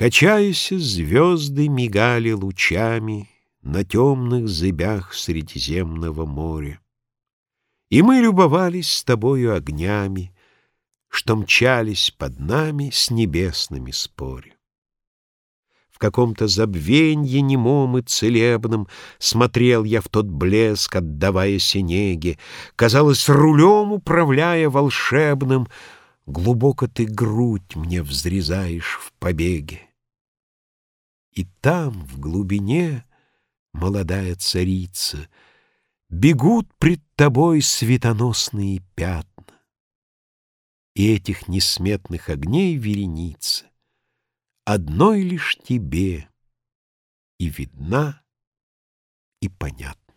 Качаясь, звезды мигали лучами На темных зыбях Средиземного моря. И мы любовались с тобою огнями, Что мчались под нами с небесными споря. В каком-то забвенье немом и целебном Смотрел я в тот блеск, отдавая синеги, Казалось, рулем управляя волшебным, Глубоко ты грудь мне взрезаешь в побеге. И там, в глубине, молодая царица, Бегут пред тобой светоносные пятна. И этих несметных огней вереница Одной лишь тебе и видна, и понятна.